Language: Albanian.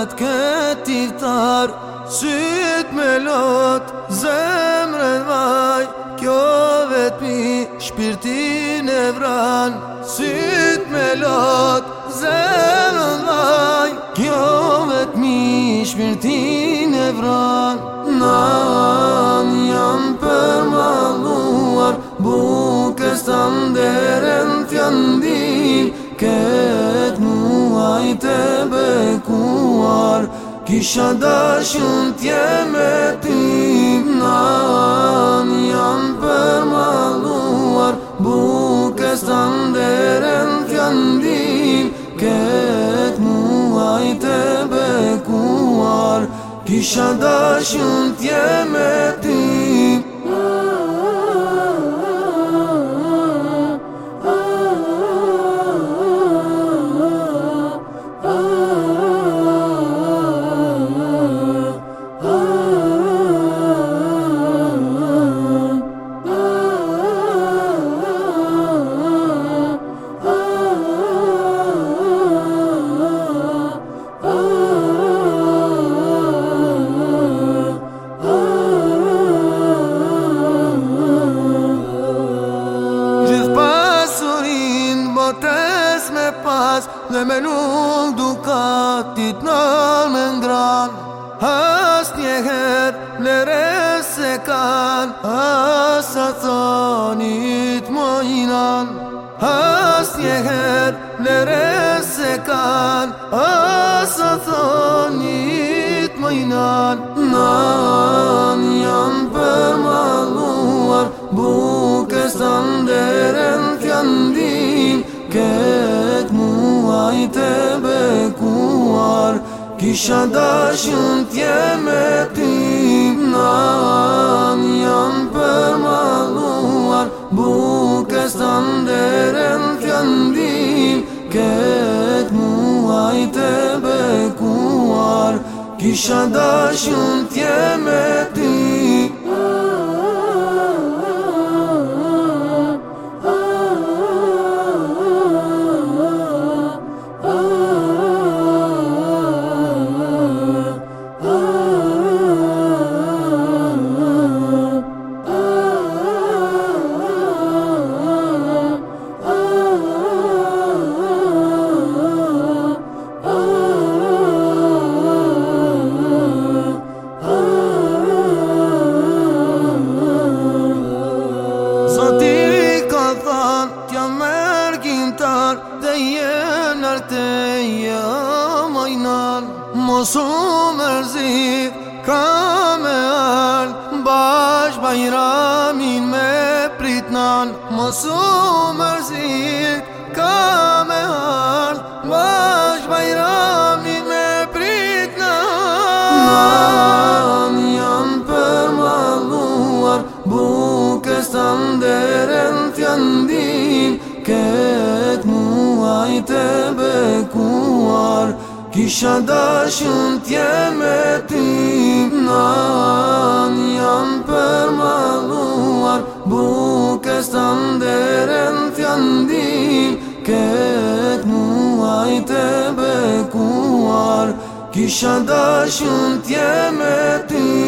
Këtë tivtar Syt me lot Zemrën vaj Kjo vet mi Shpirtin e vran Syt me lot Zemrën vaj Kjo vet mi Shpirtin e vran Kisha da shumë t'je me tim Nani janë përmaluar Bukës t'anderen t'jandim Këtë muaj të bekuar Kisha da shumë t'je me atit në me ngran Hast njëher lere se kan Asa thonit më inan Hast lere se kan Asa thonit më inan Kisha da shumë t'je me tim Nang janë për ma luar Buke standere në të ndim Këtë muaj të bekuar Kisha da shumë t'je mosu mërzi Ka me al Bash bajramin me pritnan Mosu mërzi Ka me al Kisha dashën tje me ti Nani janë për maluar Buke së ndërën të janë di Këtë muaj të bekuar Kisha dashën tje me ti